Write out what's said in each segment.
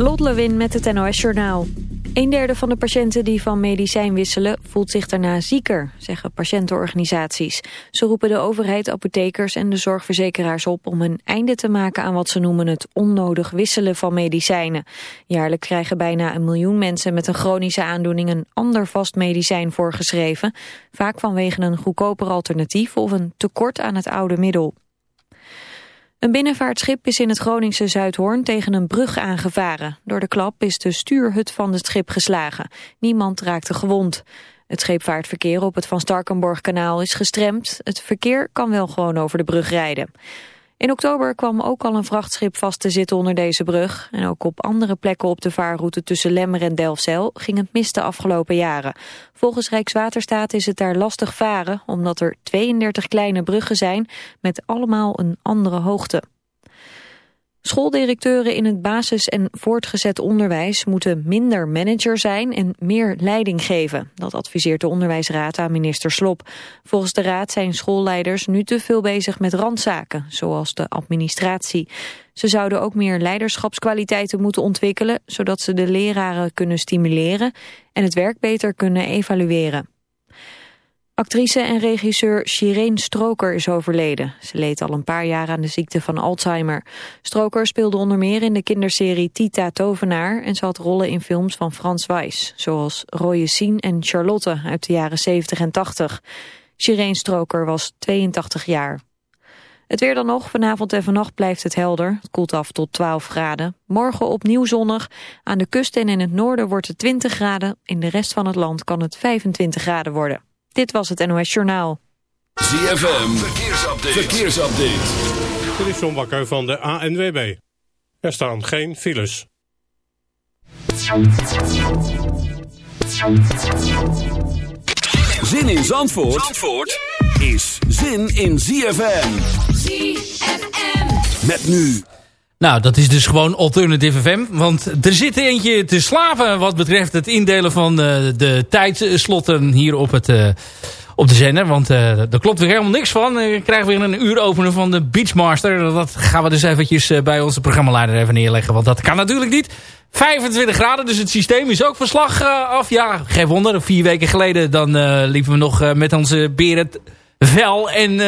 Lot Lewin met het NOS Journaal. Een derde van de patiënten die van medicijn wisselen voelt zich daarna zieker, zeggen patiëntenorganisaties. Ze roepen de overheid, apothekers en de zorgverzekeraars op om een einde te maken aan wat ze noemen het onnodig wisselen van medicijnen. Jaarlijks krijgen bijna een miljoen mensen met een chronische aandoening een ander vast medicijn voorgeschreven, vaak vanwege een goedkoper alternatief of een tekort aan het oude middel. Een binnenvaartschip is in het Groningse Zuidhoorn tegen een brug aangevaren. Door de klap is de stuurhut van het schip geslagen. Niemand raakte gewond. Het scheepvaartverkeer op het Van Starkenborg-kanaal is gestremd. Het verkeer kan wel gewoon over de brug rijden. In oktober kwam ook al een vrachtschip vast te zitten onder deze brug. En ook op andere plekken op de vaarroute tussen Lemmer en Delfzijl ging het mis de afgelopen jaren. Volgens Rijkswaterstaat is het daar lastig varen, omdat er 32 kleine bruggen zijn met allemaal een andere hoogte. Schooldirecteuren in het basis- en voortgezet onderwijs moeten minder manager zijn en meer leiding geven. Dat adviseert de onderwijsraad aan minister Slop. Volgens de raad zijn schoolleiders nu te veel bezig met randzaken, zoals de administratie. Ze zouden ook meer leiderschapskwaliteiten moeten ontwikkelen, zodat ze de leraren kunnen stimuleren en het werk beter kunnen evalueren. Actrice en regisseur Shireen Stroker is overleden. Ze leed al een paar jaar aan de ziekte van Alzheimer. Stroker speelde onder meer in de kinderserie Tita Tovenaar... en ze had rollen in films van Frans Weiss... zoals Roye Sien en Charlotte uit de jaren 70 en 80. Shireen Stroker was 82 jaar. Het weer dan nog. Vanavond en vannacht blijft het helder. Het koelt af tot 12 graden. Morgen opnieuw zonnig. Aan de kust en in het noorden wordt het 20 graden. In de rest van het land kan het 25 graden worden. Dit was het NOS Journaal. ZFM, verkeersupdate. verkeersupdate. Dit is John Bakker van de ANWB. Er staan geen files. Zin in Zandvoort, Zandvoort is zin in ZFM. ZFM. Met nu nou, dat is dus gewoon Alternative FM. Want er zit eentje te slaven wat betreft het indelen van uh, de tijdslotten hier op, het, uh, op de zender. Want uh, daar klopt weer helemaal niks van. We krijgen weer een uur openen van de Beachmaster. Dat gaan we dus eventjes bij onze programmaleider even neerleggen. Want dat kan natuurlijk niet. 25 graden, dus het systeem is ook verslag af. Ja, geen wonder. Vier weken geleden dan liepen we nog met onze beren vel en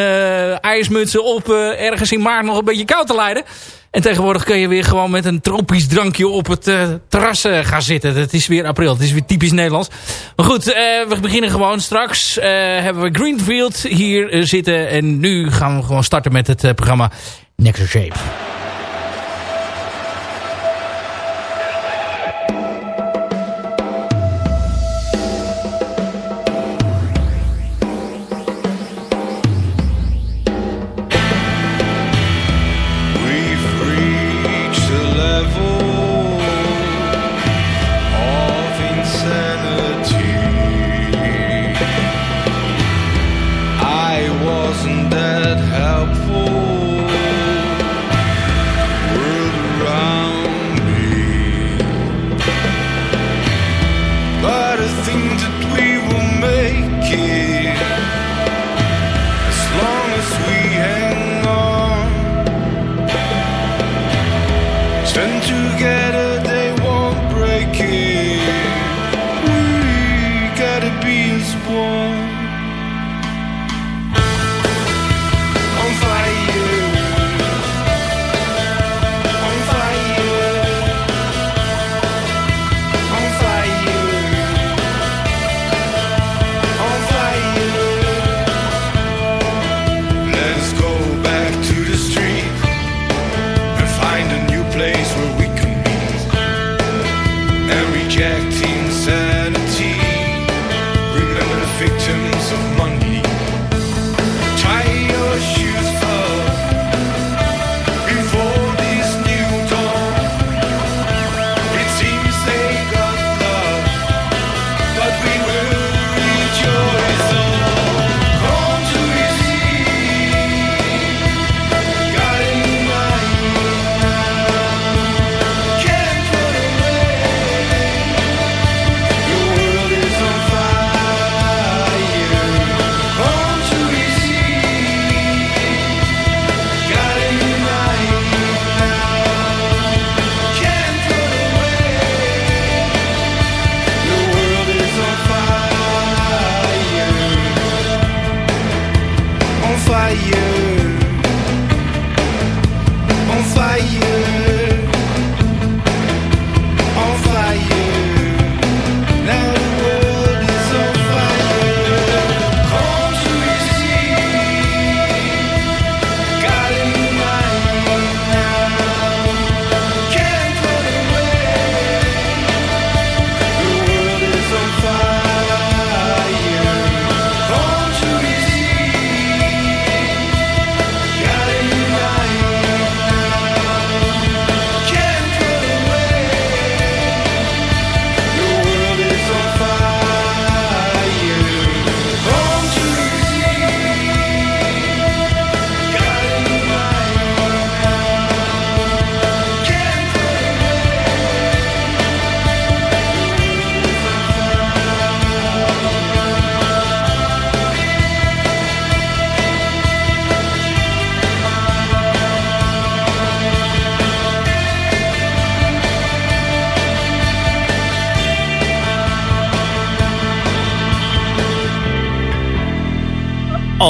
ijsmutsen op ergens in maart nog een beetje koud te leiden. En tegenwoordig kun je weer gewoon met een tropisch drankje op het uh, terras uh, gaan zitten. Het is weer april. Het is weer typisch Nederlands. Maar goed, uh, we beginnen gewoon straks. hebben we Greenfield hier zitten. En nu gaan we gewoon starten met het programma Next Shape.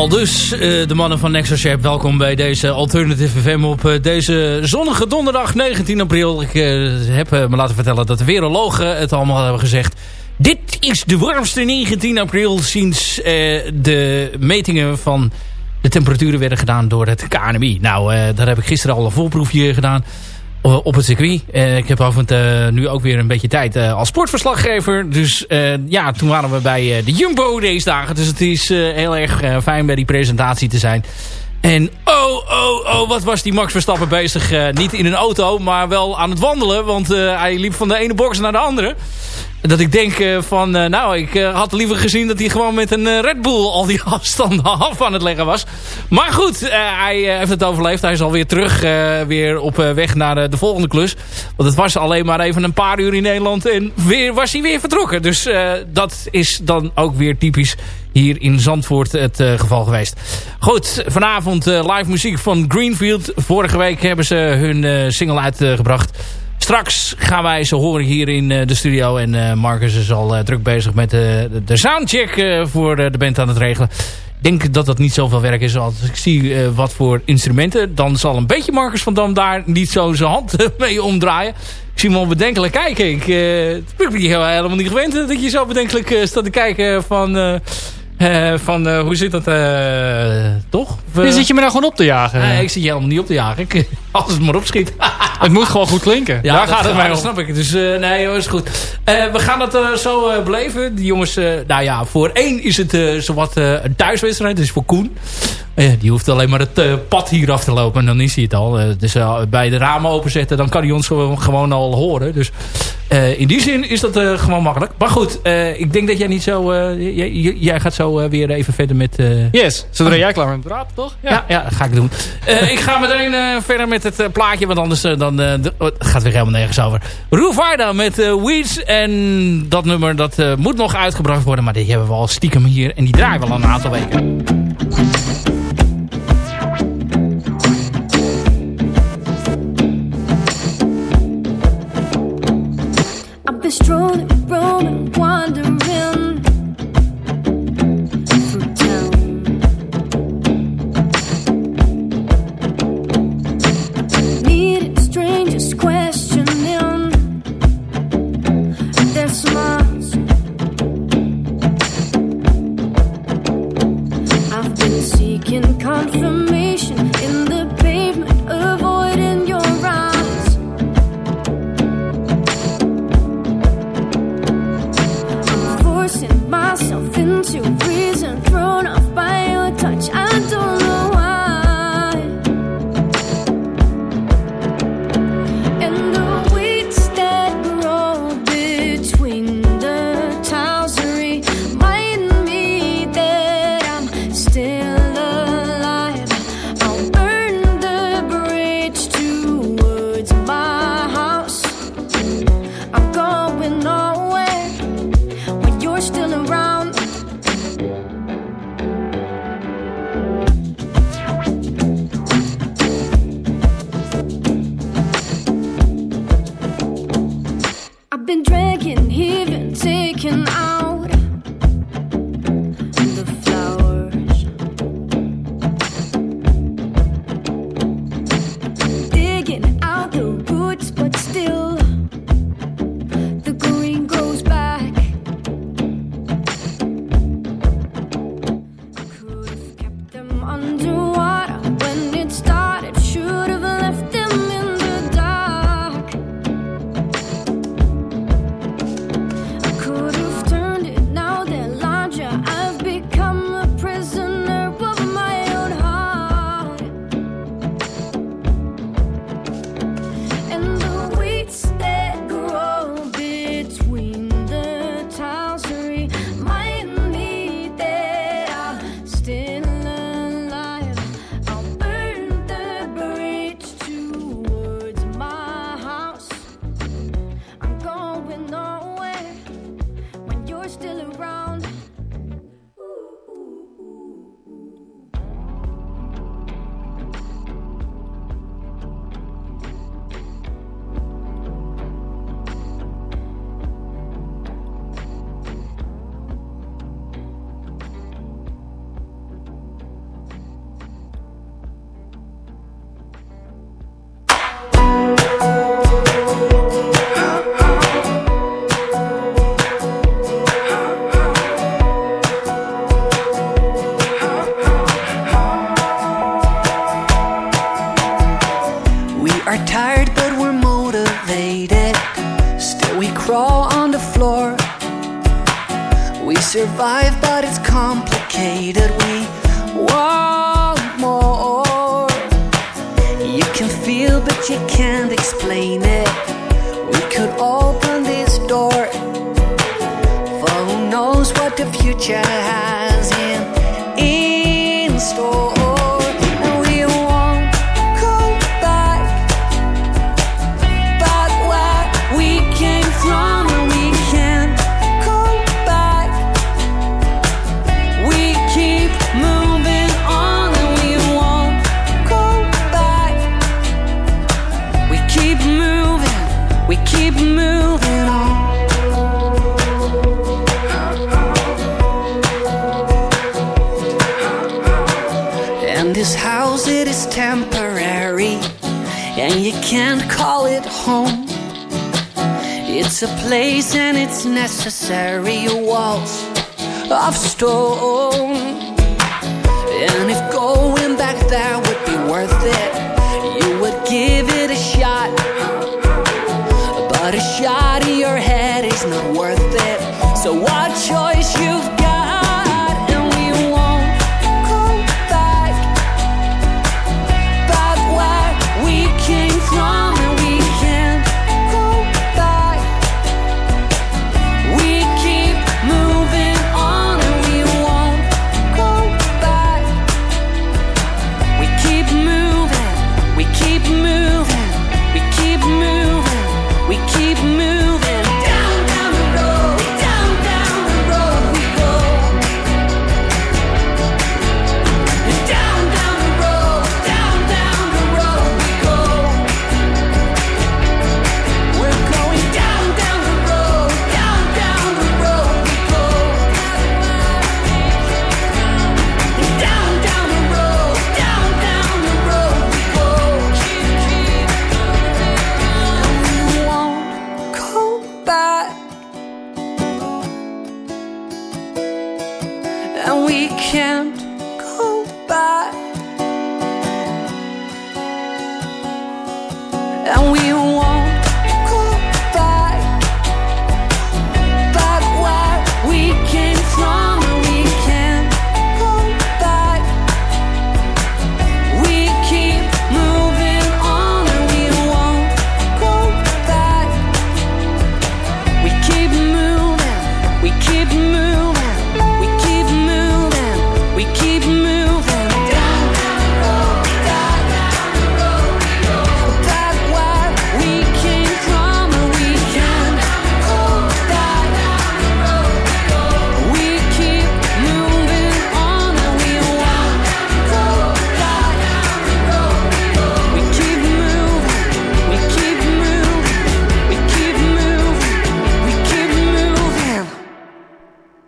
Dus, uh, de mannen van NexoShep, welkom bij deze Alternative FM op uh, deze zonnige donderdag 19 april. Ik uh, heb me laten vertellen dat de virologen het allemaal hebben gezegd. Dit is de warmste 19 april sinds de metingen van de temperaturen werden gedaan door het KNMI. Nou, daar heb ik gisteren al een voorproefje gedaan op het circuit. Uh, ik heb overigens uh, nu ook weer een beetje tijd als sportverslaggever. Dus ja, toen waren we bij de Jumbo deze dagen. Dus het is heel erg fijn bij die presentatie te zijn. En oh, oh, oh, wat was die Max Verstappen bezig. niet in een auto, maar wel aan het wandelen. Want hij liep van de ene box naar de andere. Dat ik denk uh, van, uh, nou, ik uh, had liever gezien dat hij gewoon met een Red Bull al die afstanden af aan het leggen was. Maar goed, hij heeft het overleefd. Hij is alweer terug, weer op weg naar de volgende klus. Want het was alleen maar even een paar uur in Nederland en weer was hij weer vertrokken. Dus dat is dan ook weer typisch hier in Zandvoort het geval geweest. Goed, vanavond live muziek van Greenfield. Vorige week hebben ze hun single uitgebracht. Straks gaan wij ze horen hier in eh, de studio. En uh, Marcus is al uh, druk bezig met de, de soundcheck voor de band aan het regelen. Ik denk dat dat niet zoveel werk is. Als ik zie wat voor instrumenten. Dan zal een beetje Marcus van Dam daar niet zo zijn hand mee omdraaien. Ik zie hem al bedenkelijk kijken. Ik, ik ben helemaal niet gewend dat je zo bedenkelijk staat te kijken van... Uh, van uh, hoe zit dat uh, toch? Zit je me nou gewoon op te jagen? Nee, ik zit je helemaal niet op te jagen. Ik, als het maar opschiet. het moet gewoon goed klinken. Ja, Daar gaat het mij om. Dat snap ik. Dus nee, joh, is goed. we gaan het zo beleven. Die jongens, nou ja, voor één is het zowat een thuiswedstrijd. Dus voor Koen. die hoeft alleen maar het pad hier af te lopen. En dan is hij het al. dus bij de ramen openzetten, dan kan hij ons gewoon al horen. Dus in die zin is dat gewoon makkelijk. Maar goed, ik denk dat jij niet zo... Jij, jij gaat zo weer even verder met... Yes, zodra oh. jij klaar bent met praten, toch? Ja, ja, ja dat ga ik doen. Ik ga meteen verder met het plaatje, want anders dan, oh, gaat weer helemaal nergens over. Ruvarda met Weeds en dat nummer dat moet nog uitgebracht worden, maar die hebben we al stiekem hier en die draaien we al een aantal weken. touch. I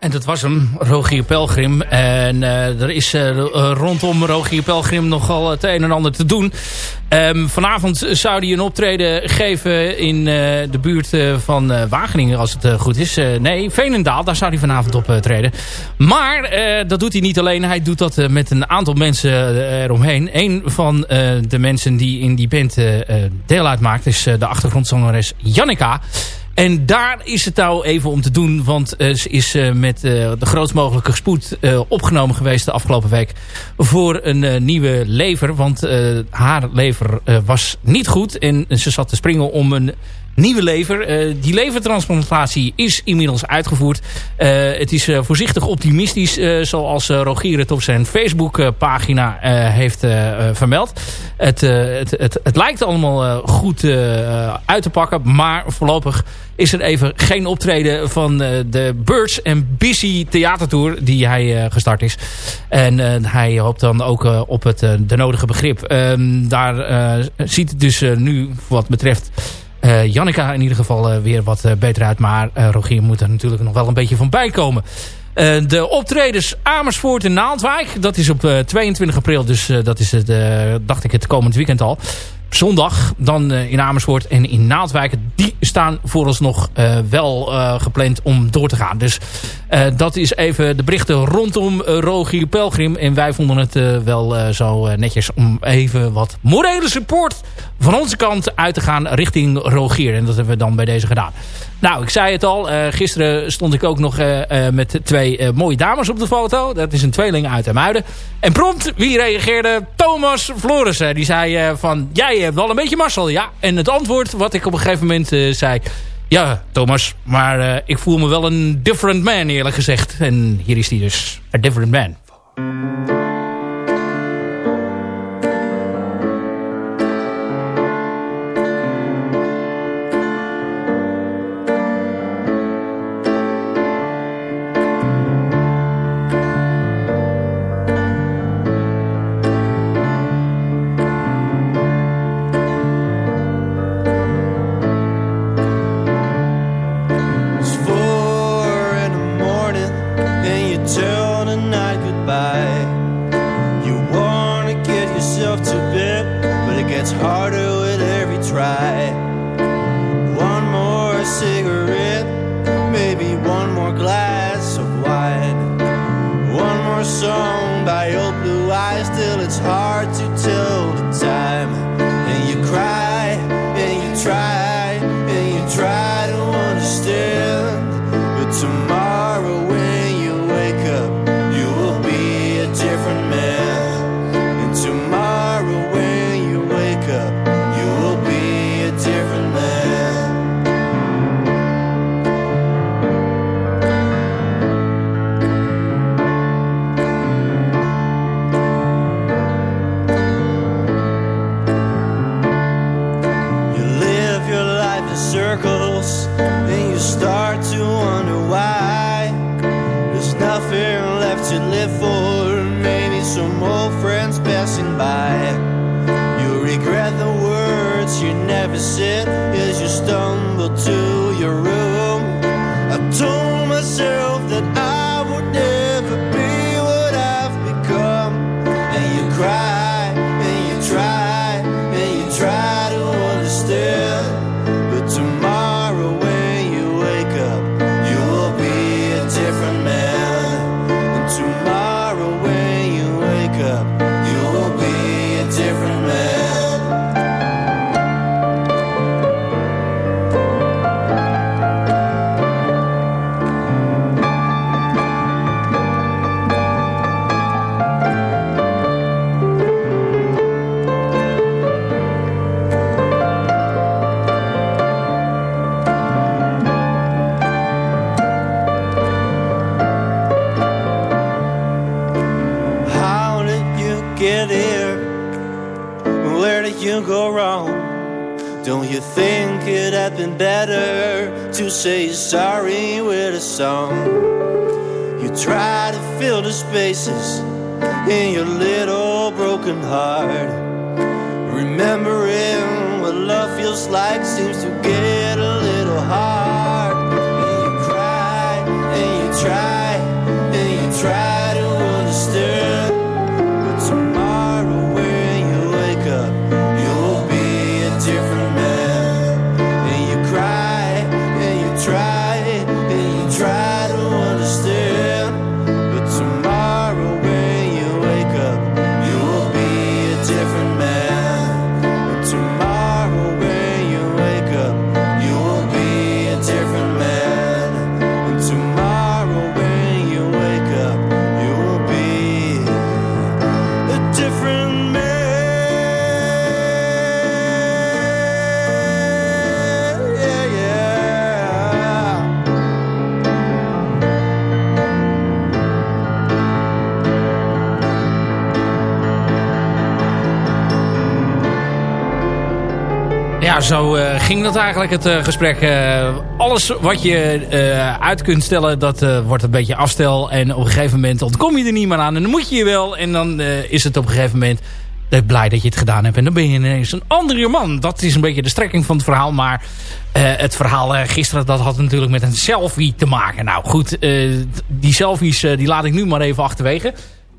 En dat was hem, Rogier Pelgrim. En eh, er is eh, rondom Rogier Pelgrim nogal het een en ander te doen. Ehm, vanavond zou hij een optreden geven in eh, de buurt eh, van eh, Wageningen, als het eh, goed is. Eh, nee, Veenendaal, daar zou hij vanavond op treden. Maar eh, dat doet hij niet alleen. Hij doet dat eh, met een aantal mensen eh, eromheen. Een van eh, de mensen die in die band eh, eh, deel uitmaakt is eh, de achtergrondzangeres Jannica. En daar is het nou even om te doen. Want eh, ze is eh, met eh, de grootst mogelijke spoed opgenomen geweest de afgelopen week. Voor een nieuwe lever. Want haar lever was niet goed. En ze zat te springen om een nieuwe lever. Eh, die levertransplantatie is inmiddels uitgevoerd. Eh, het is eh, voorzichtig optimistisch. zoals Rogier het op zijn Facebookpagina heeft vermeld. Het, het, het, lijkt allemaal goed uit te pakken. Maar voorlopig is er even geen optreden van de Birds and Busy theatertour die hij gestart is. En hij hoopt dan ook op het, de nodige begrip. Ehm, daar ziet het dus nu wat betreft eh Jannica in ieder geval eh, weer wat eh, beter uit. Maar Rogier moet er natuurlijk nog wel een beetje van bijkomen. Eh, de optredens Amersfoort en Naaldwijk. Dat is op eh, 22 april. Dus dat is het, dacht ik het komend weekend al. Zondag dan in Amersfoort en in Naaldwijk. Die staan vooralsnog uh, wel uh, gepland om door te gaan. Dus dat is even de berichten rondom Rogier Pelgrim. En wij vonden het wel zo netjes om even wat morele support van onze kant uit te gaan richting Rogier. En dat hebben we dan bij deze gedaan. Nou, ik zei het al. Uh, gisteren stond ik ook nog uh, uh, met twee mooie dames op de foto. Dat is een tweeling uit Muiden. En prompt, wie reageerde? Thomas Florissen. Die zei van, jij hebt wel een beetje Marcel. Ja, en het antwoord wat ik op een gegeven moment zei... Ja, Thomas, maar ik voel me wel een different man eerlijk gezegd. En hier is hij dus, a different man. Say you're sorry with a song. You try to fill the spaces in your little broken heart. Remembering what love feels like seems zo eh, ging dat eigenlijk het eh, gesprek. Eh, alles wat je uit kunt stellen, dat wordt een beetje afstel. En op een gegeven moment ontkom je er niet meer aan. En dan moet je je wel. En dan is het op een gegeven moment blij dat je het gedaan hebt. En dan ben je ineens een andere man. Dat is een beetje de strekking van het verhaal. Maar het verhaal gisteren, dat had natuurlijk met een selfie te maken. Nou goed, die selfies die laat ik nu maar even achterwege.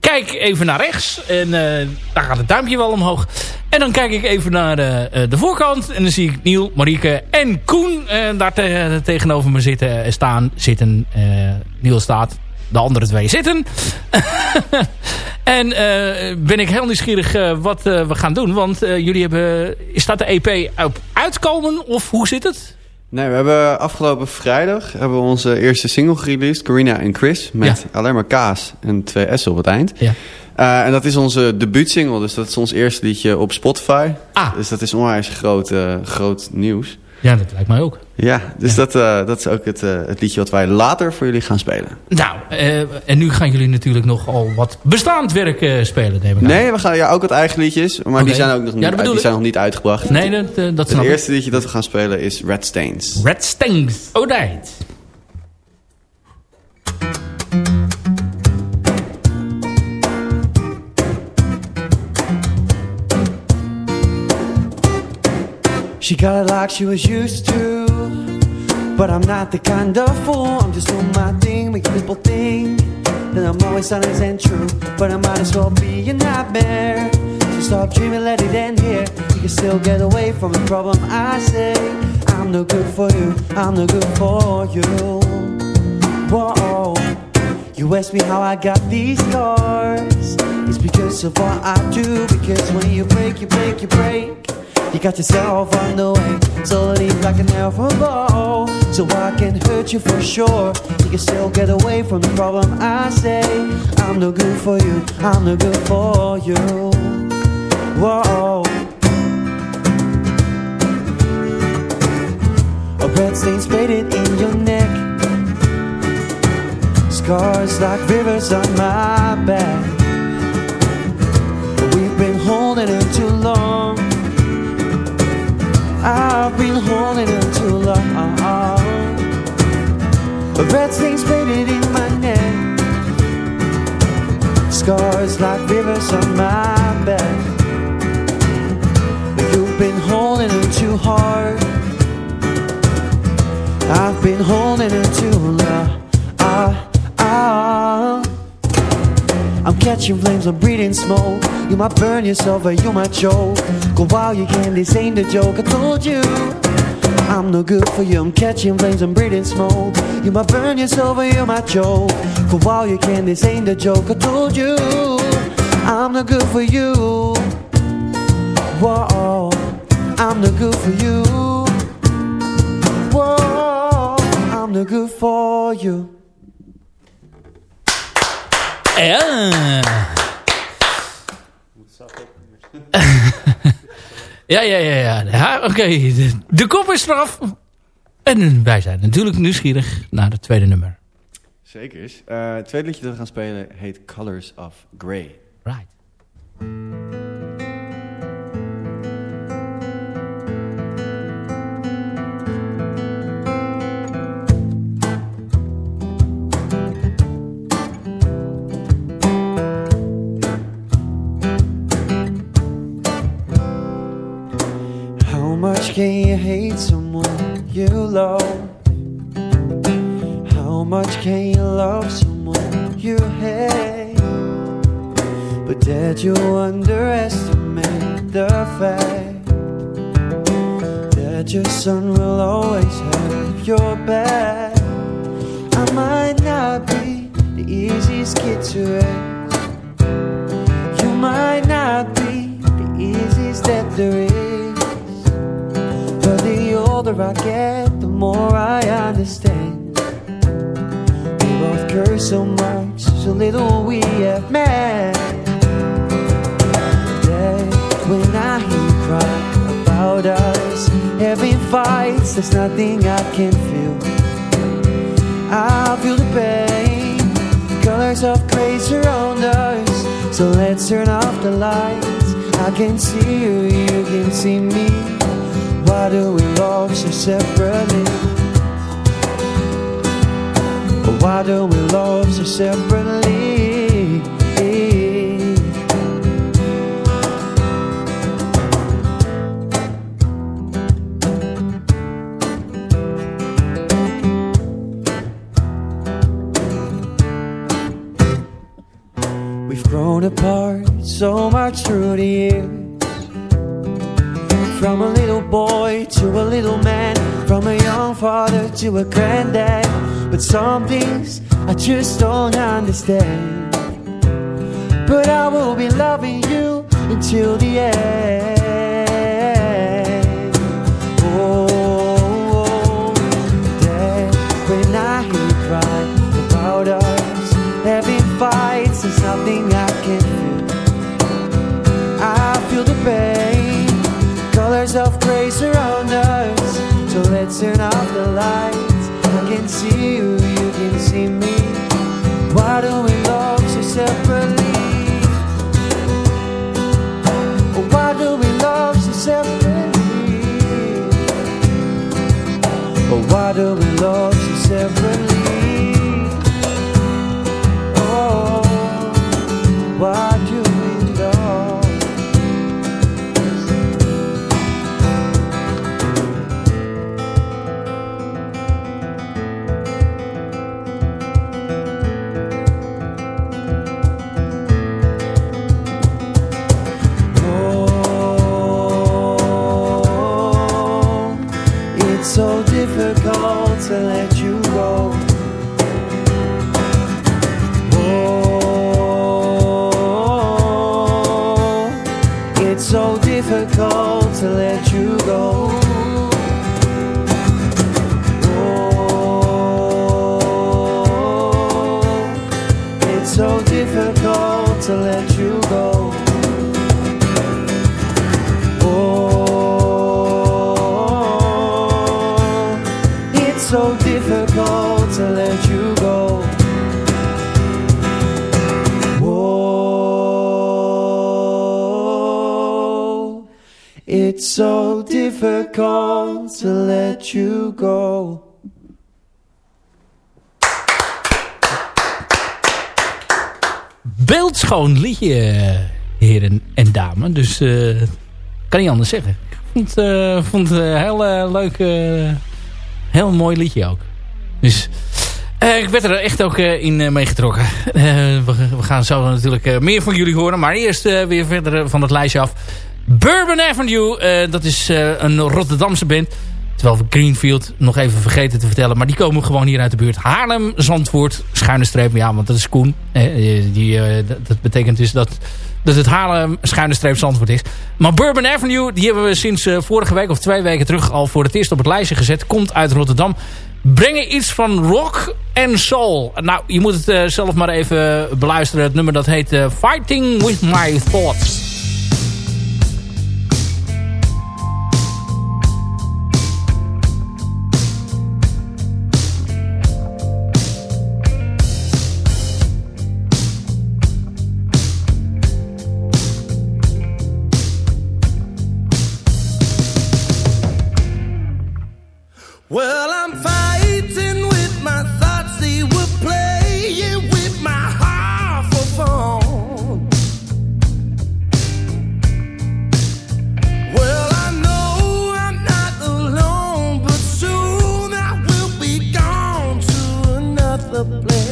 Kijk even naar rechts. En eh, daar gaat het duimpje wel omhoog. En dan kijk ik even naar eh, eh, de voorkant. En dan zie ik Niel, Marieke en Koen daar te- tegenover me zitten. staan, zitten. Niel staat. De andere twee zitten. en ben ik heel nieuwsgierig wat we gaan doen. Want jullie hebben... Staat de EP op uitkomen? Of hoe zit het? Nee, we hebben afgelopen vrijdag hebben we onze eerste single gereleased, Carina en Chris, met alleen maar kaas en twee S'en op het eind. Ja. Eh, en dat is onze debuutsingle, dus dat is ons eerste liedje op Spotify. Ah. Dus dat is onwijs groot, eh, groot nieuws. Ja, dat lijkt mij ook. Ja, dus Dat, eh, dat is ook het, eh, het liedje wat wij later voor jullie gaan spelen. Nou, eh, en nu gaan jullie natuurlijk nogal wat bestaand werk eh, spelen, neem ik aan. Nee, we gaan ja, ook wat eigen liedjes, maar die zijn ook nog Ja, niet, uit- die zijn nog niet uitgebracht. Nee, dat, eh, dat Het snap ik. eerste liedje dat we gaan spelen is Red Stains. Red Stings. Oh. She got it like she was used to. But I'm not the kind of fool. I'm just doing my thing, make people think that I'm always honest and true. But I might as well be a nightmare. So stop dreaming, let it end here. You can still get away from the problem. I say I'm no good for you. I'm no good for you. Whoa. You ask me how I got these scars. It's because of what I do. Because when you break, you break, you break. You got yourself on the way, slowly like an alphabet. So I can hurt you for sure. You can still get away from the problem. I say I'm no good for you. I'm no good for you. Whoa. A red stains faded in your neck. Scars like rivers on my back. I've been holding it too long. Red stains faded in my neck. Scars like rivers on my back. You've been holding it too hard. I've been holding it too long. Ah, ah. I'm catching flames, I'm breathing smoke. You might burn yourself or you might choke. Go while you can, this ain't a joke. I told you. I'm no good for you. I'm catching flames, I'm breathing smoke. You might burn yourself or you might choke. Go while you can, this ain't a joke. I told you. I'm no good for you. Whoa, I'm no good for you. Whoa, I'm no good for you. Ja. Ja, ja, ja. ja. ja Oké, de, de kop is eraf. En wij zijn natuurlijk nieuwsgierig naar het tweede nummer. Zeker is. Eh, het tweede liedje dat we gaan spelen heet Colors of Grey. Right. Can you hate someone you love? How much can you love someone you hate? But did you underestimate the fact that your son will always have your back? I might not be the easiest kid to raise. You might not be the easiest that there is. But the older I get, the more I understand. We both curse so much, so little we have met. Yeah, when I hear you cry about us having fights, there's nothing I can feel. I feel the pain, colors of gray surround us. So let's turn off the lights. I can see you, you can see me. Why do we love so separately? Why do we love so separately? We've grown apart so much through the years. From a little boy to a little man, from a young father to a granddad. But some things I just don't understand. But I will be loving you until the end. So turn off the lights. I can see you, you can see me. Why do we love so separately? Why do we love so separately? Why do we love so separately? Oh, why difficult to let you go. Oh, it's so difficult to let you go. Oh, it's so difficult to let you go. Beeldschoon liedje, heren en dames. Dus eh, kan niet anders zeggen. Ik vond, eh, vond het een heel eh, leuk, heel mooi liedje ook. Dus ik werd er echt ook in meegetrokken. We, we gaan zo natuurlijk meer van jullie horen. Maar eerst weer verder van het lijstje af. Bourbon Avenue, dat is een Rotterdamse band. Terwijl we Greenfield nog even vergeten te vertellen. Maar die komen gewoon hier uit de buurt. Haarlem, Zandvoort, schuine streep. Ja, want dat is Koen. Eh, die, eh, dat, betekent dus dat, dat het Haarlem, schuine streep, Zandvoort is. Maar Bourbon Avenue, die hebben we sinds eh, vorige week of twee weken terug al voor het eerst op het lijstje gezet. Komt uit Rotterdam. Brengen iets van rock en soul. Nou, je moet het eh, zelf maar even beluisteren. Het nummer dat heet eh, Fighting With My Thoughts. the place.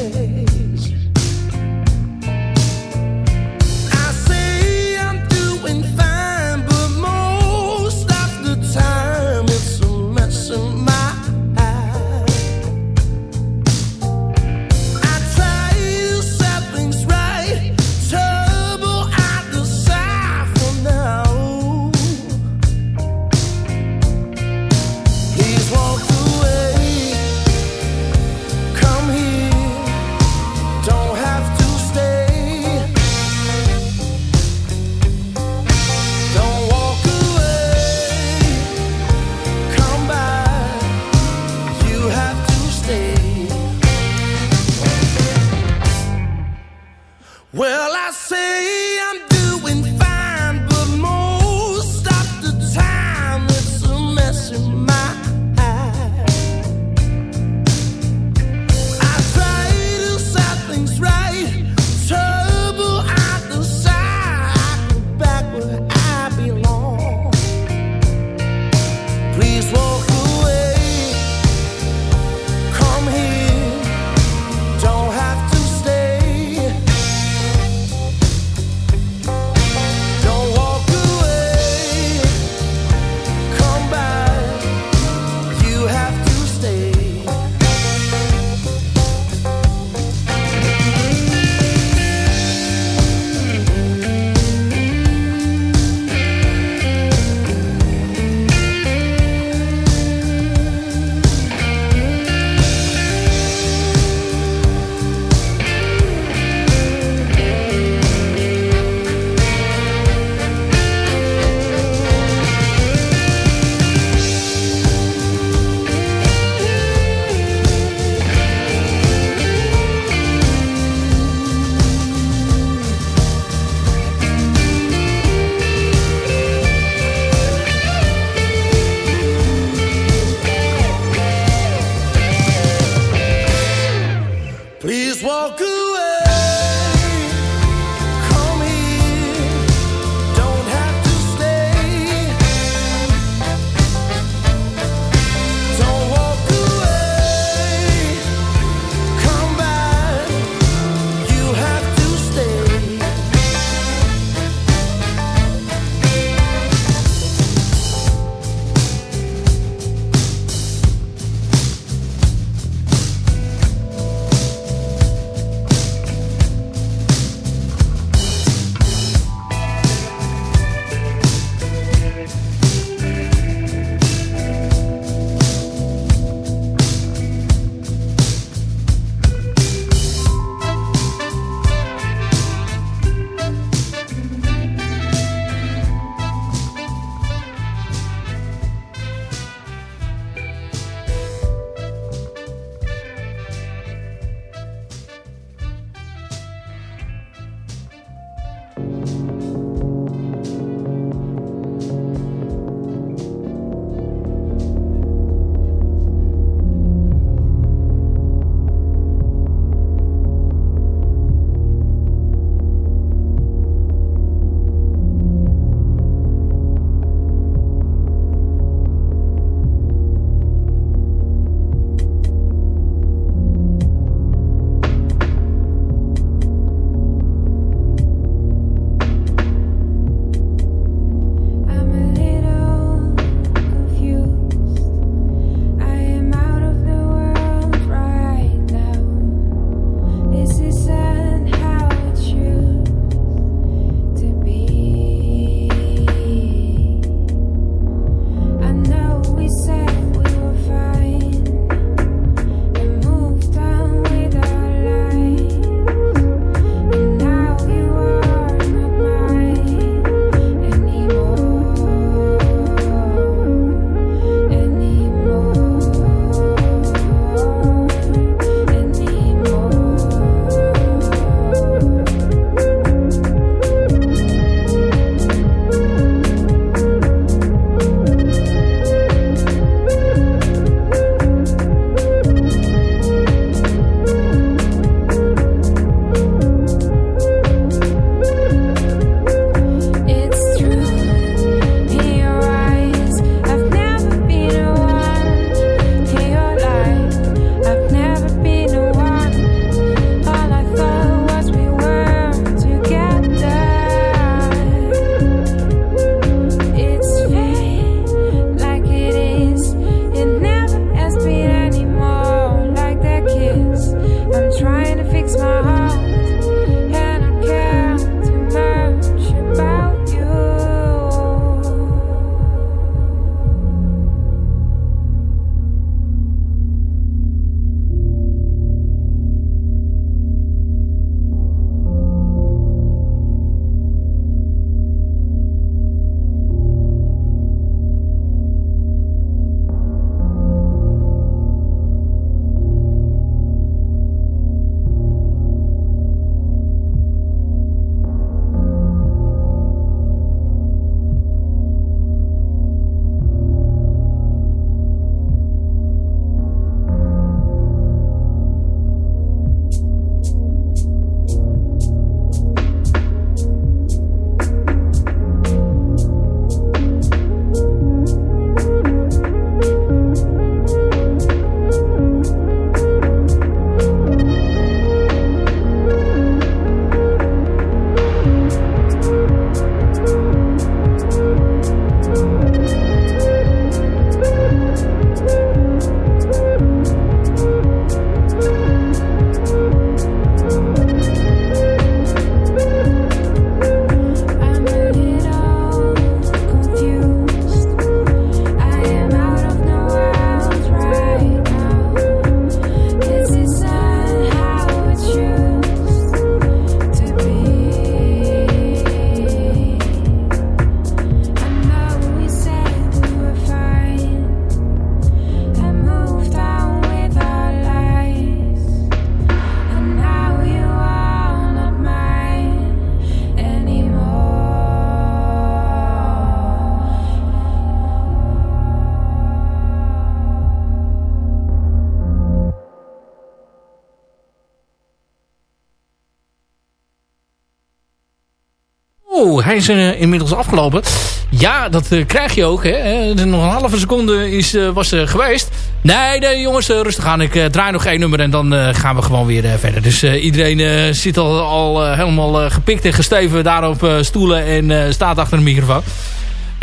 Hij is eh, inmiddels afgelopen. Ja, dat eh, krijg je ook. Hè. Eh, nog een halve seconde is, was er geweest. Nee, nee jongens, rustig aan. Ik draai nog één nummer en dan gaan we gewoon weer verder. Dus iedereen zit al, al helemaal gepikt en gesteven daar op stoelen en staat achter een microfoon.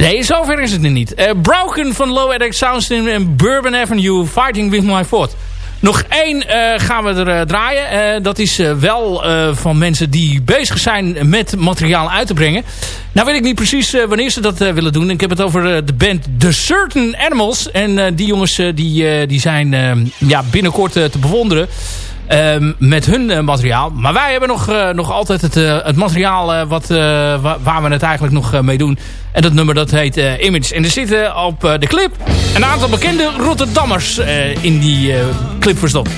Nee, zover is het nu niet. Eh, Broken van Low Edit Sounds en Bourbon Avenue, Fighting With My Foot. Nog één eh, gaan we er eh, draaien. Eh, dat is wel van mensen die bezig zijn met materiaal uit te brengen. Nou weet ik niet precies wanneer ze dat willen doen. Ik heb het over de band The Certain Animals. En die jongens die, die zijn ja, binnenkort te bewonderen. Ehm, met hun eh, materiaal. Maar wij hebben nog, eh, nog altijd het, eh, het materiaal wat, wa- waar we het eigenlijk nog mee doen. En dat nummer dat heet Image. En er zitten op de clip een aantal bekende Rotterdammers in die clip verstopt.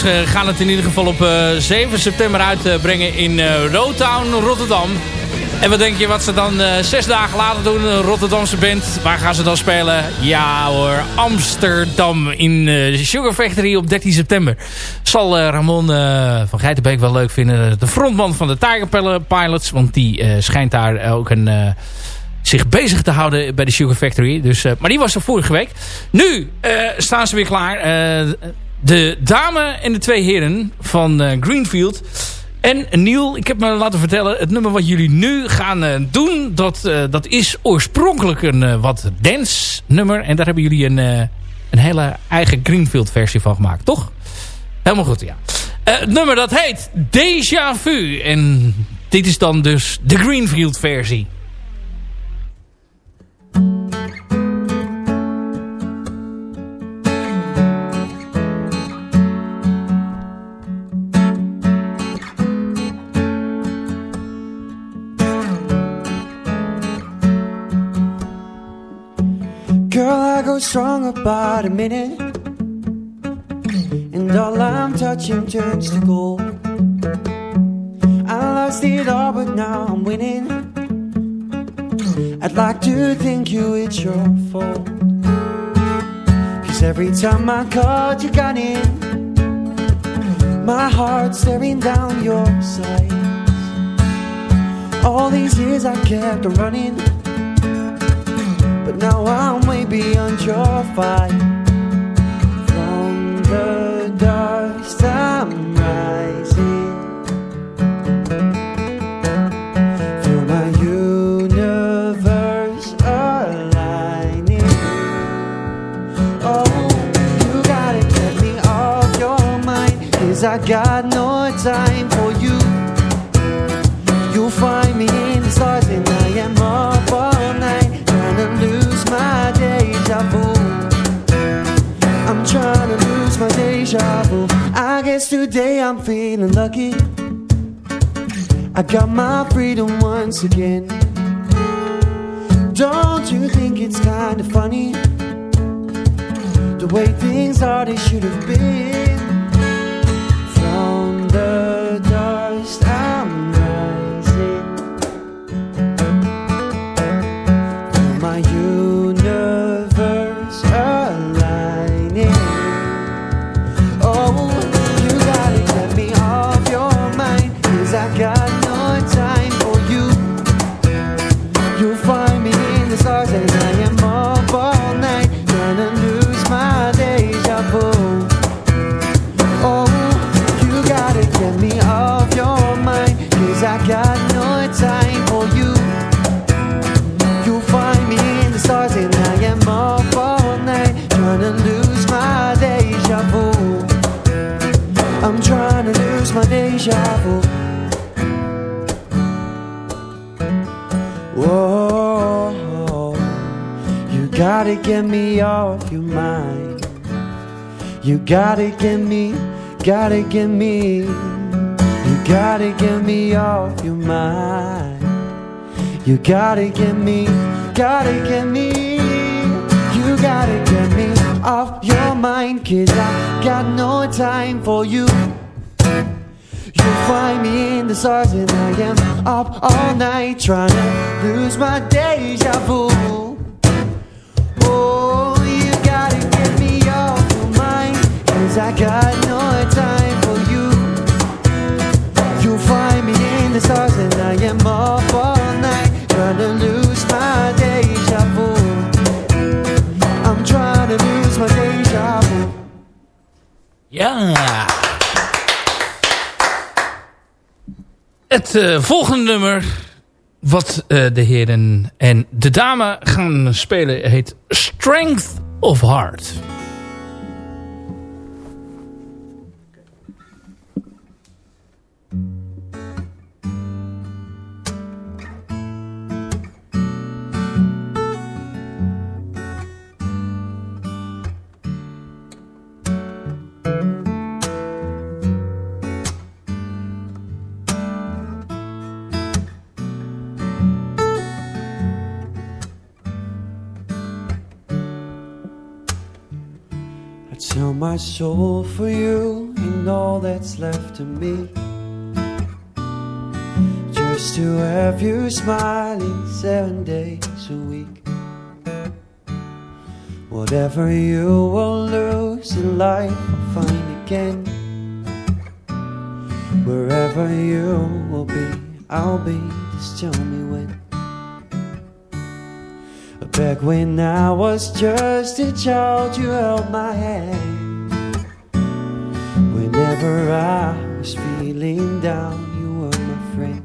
Eh, gaan het in ieder geval op eh, 7 september uitbrengen in eh Rotown, Rotterdam. En wat denk je wat ze dan eh, zes dagen later doen? Een Rotterdamse band. Waar gaan ze dan spelen? Ja hoor, Amsterdam in eh, Sugar Factory op 13 september. Zal eh, Ramon eh, van Geitenbeek wel leuk vinden. De frontman van de Tiger Pilots. Want die eh, schijnt daar ook een... eh, zich bezig te houden bij de Sugar Factory. Dus, eh, maar die was er vorige week. Nu eh, staan ze weer klaar. Eh, de dame en de twee heren van eh, Greenfield. En Neil, ik heb me laten vertellen... het nummer wat jullie nu gaan eh, doen... Dat, eh, dat is oorspronkelijk een wat dance nummer. En daar hebben jullie een, een hele eigen Greenfield versie van gemaakt, toch? Helemaal goed, ja. Het nummer dat heet Deja Vu. En dit is dan dus de Greenfield versie. Girl, I go strong about a minute. And And all I'm touching turns to gold. I lost it all, but now I'm winning. I'd like to think you it's your fault. Cause every time I called, you got in. My heart staring down your sights. All these years I kept running. But now I'm way beyond your fight. From the dust I'm rising. Feel my universe aligning. Oh, you gotta get me off your mind. Cause I got no time for you. You'll find me in the stars and vu I guess today I'm feeling lucky. I got my freedom once again. Don't you think it's kinda funny? The way things are they should have been gotta get me off your mind you gotta get me, gotta get me. You gotta get me off your mind. You gotta get me, gotta get me. You gotta get me off your mind. Cause I got no time for you. You find me in the stars and I am up all night trying to lose my deja vu. Het eh, volgende nummer wat eh, de heren en de dame gaan spelen heet Strength of Heart. My soul for you and all that's left of me. Just to have you smiling seven days a week. Whatever you will lose in life, I'll find again. Wherever you will be, I'll be. Just tell me when. Back when I was just a child, you held my hand. Whenever I was feeling down, you were my friend.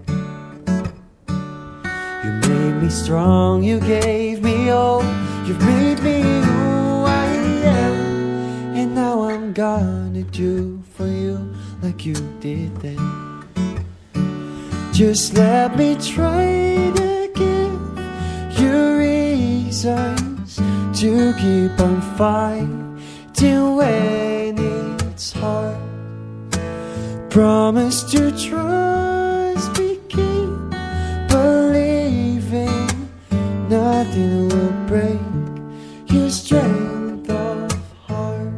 You made me strong, you gave me hope, you've made me who I am. And now I'm gonna do for you like you did then. Just let me try to give you reasons to keep on fighting when Promise to trust me, keep believing nothing will break your strength of heart.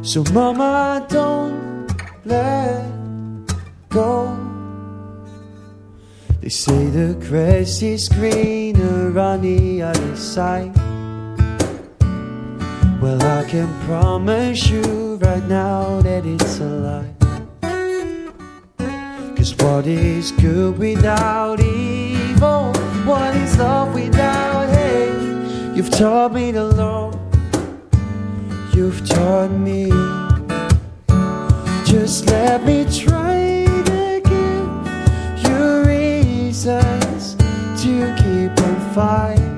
So, Mama, don't let go. They say the grass is greener on the other side. Well, I can promise you right now that it's a lie. Cause what is good without evil? What is love without hate? You've taught me to love. You've taught me. Just let me try to give you reasons to keep on fighting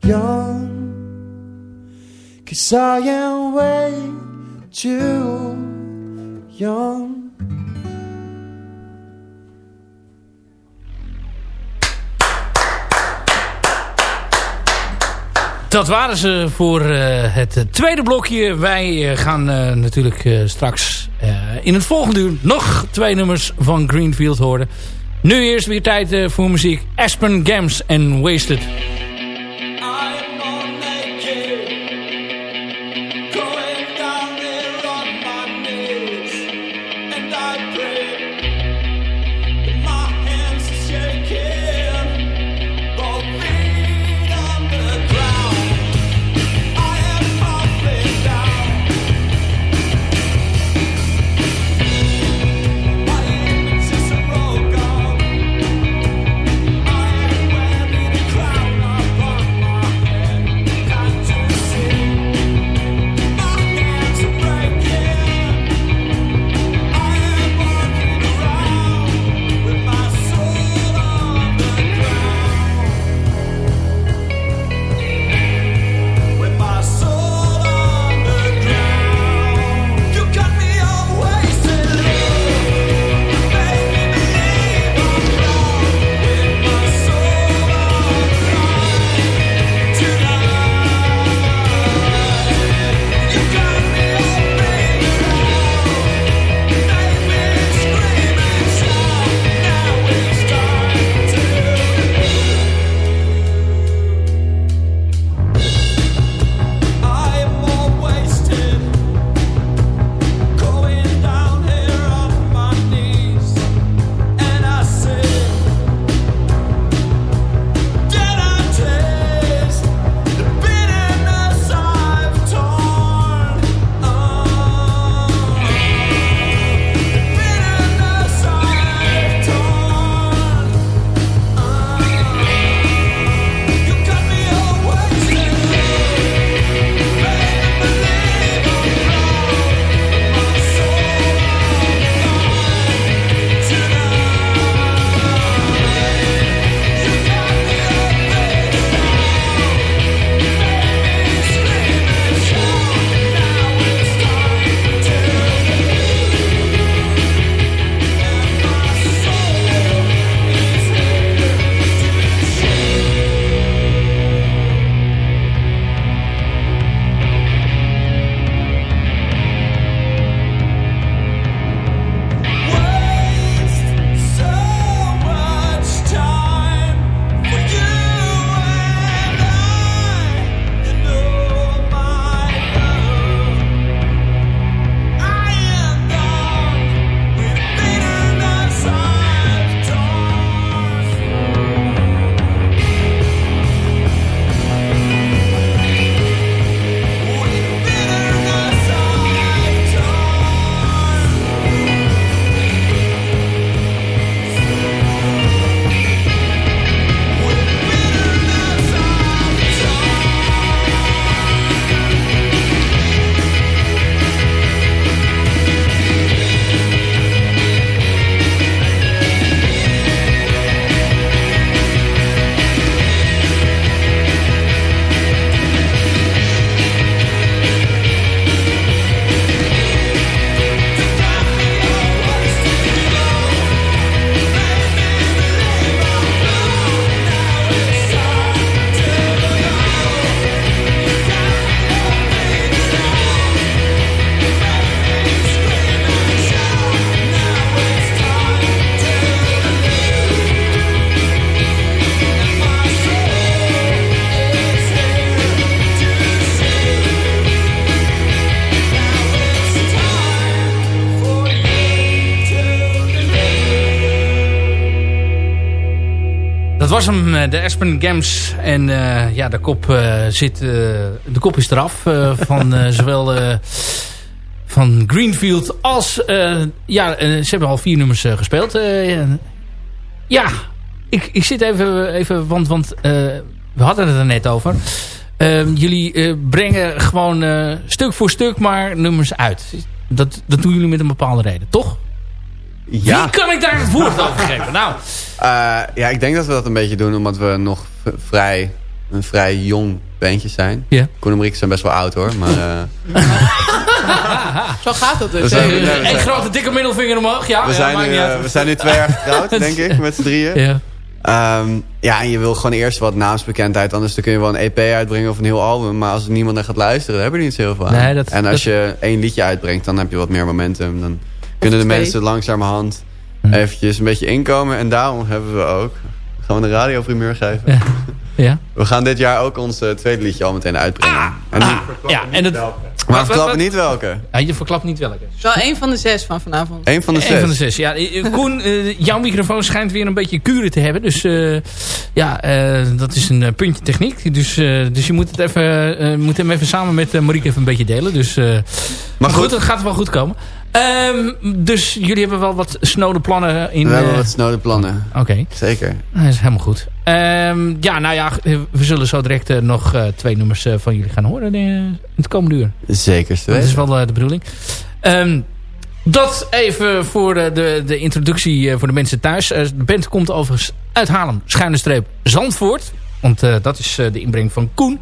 Young. I young. Dat waren ze voor eh, het tweede blokje. Wij eh, gaan eh, natuurlijk eh, straks eh, in het volgende uur nog twee nummers van Greenfield horen. Nu eerst weer tijd eh, voor muziek. Aspen Gams en Wasted. Was hem, eh, de Aspen Games. En eh, ja, de kop, eh, zit, de kop is eraf van zowel van Greenfield als... ja, ze hebben al vier nummers gespeeld. Ja, ik, ik zit even, even want, want we hadden het er net over. Ehm, jullie brengen gewoon stuk voor stuk maar nummers uit. Dat, dat doen jullie met een bepaalde reden, toch? Ja. Wie kan ik daar het woord over geven? Nou, Eh, ja, ik denk dat we dat een beetje doen omdat we nog vrij, een vrij jong bandje zijn. Ja. Koen en Marieke zijn best wel oud hoor. Maar, eh, Zo gaat het dus. Zijn- we Eén zijn- grote dikke middelvinger omhoog. Ja, we, ja, zijn nu, eh, we zijn nu twee jaar getrouwd, denk ik, met z'n drieën. Ja. Ehm, ja, en je wil gewoon eerst wat naamsbekendheid. Anders dan kun je wel een EP uitbrengen of een heel album. Maar als er niemand naar gaat luisteren, dan hebben we er niet zo heel veel aan. Nee, dat- en als dat- je één liedje uitbrengt, dan heb je wat meer momentum. Dan kunnen de twee. mensen langzamerhand Hm. eventjes een beetje inkomen. En daarom hebben we ook gewoon een radioprimeur gegeven. Ja. Ja. We gaan dit jaar ook ons eh, tweede liedje al meteen uitbrengen. en die, ja, en het, maar we verklappen niet welke. ja, je verklapt niet welke. Wel één van de zes van vanavond. Eén van de Eén zes. van de zes. Ja, eh, Koen, eh, jouw microfoon schijnt weer een beetje kuren te hebben. Dus eh, ja, eh, dat is een puntje techniek. Dus, eh, dus je moet, het even, moet hem even samen met Marieke even een beetje delen. Dus, eh, maar goed, goed. het gaat wel goed komen. Ehm, dus jullie hebben wel wat snode plannen in... We hebben eh, wat snode plannen. Oké. Zeker. Dat is helemaal goed. Ehm, ja, nou ja, we zullen zo direct eh, nog eh, twee nummers eh, van jullie gaan horen eh, in het komende uur. Zeker. Dat is wel eh, de bedoeling. Ehm, dat even voor eh, de, de introductie eh, voor de mensen thuis. Eh, de band komt overigens uit Haarlem, schuine streep Zandvoort. Want eh, dat is eh, de inbreng van Koen.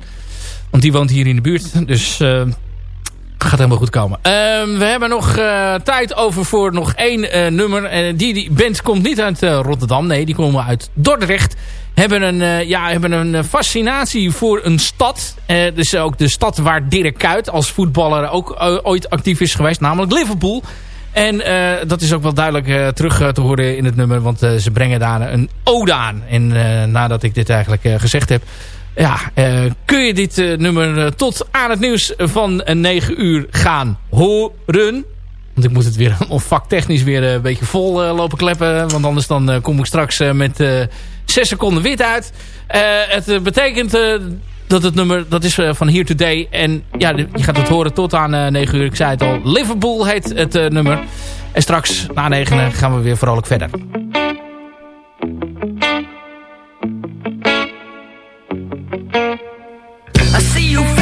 Want die woont hier in de buurt. Dus eh, gaat helemaal goed komen. Ehm, we hebben nog eh, tijd over voor nog één eh, nummer. Eh, die, die band komt niet uit Rotterdam. Nee, die komen uit Dordrecht. Hebben een, ja, hebben een fascinatie voor een stad. Dus ook de stad waar Dirk Kuyt als voetballer ook ooit actief is geweest. Namelijk Liverpool. En dat is ook wel duidelijk terug te horen in het nummer. Want ze brengen daar een ode aan. En nadat ik dit eigenlijk gezegd heb... Ja, eh, kun je dit eh, nummer eh, tot aan het nieuws van eh, 9 uur gaan horen. Want ik moet het weer vaktechnisch weer een beetje vol lopen kleppen. Want anders dan kom ik straks met eh 6 seconden wit uit. Het betekent dat het nummer, dat is van Here Today. En ja, je gaat het horen tot aan eh 9 uur. Ik zei het al, Liverpool heet het nummer. En straks na 9 gaan we weer vrolijk verder. I see you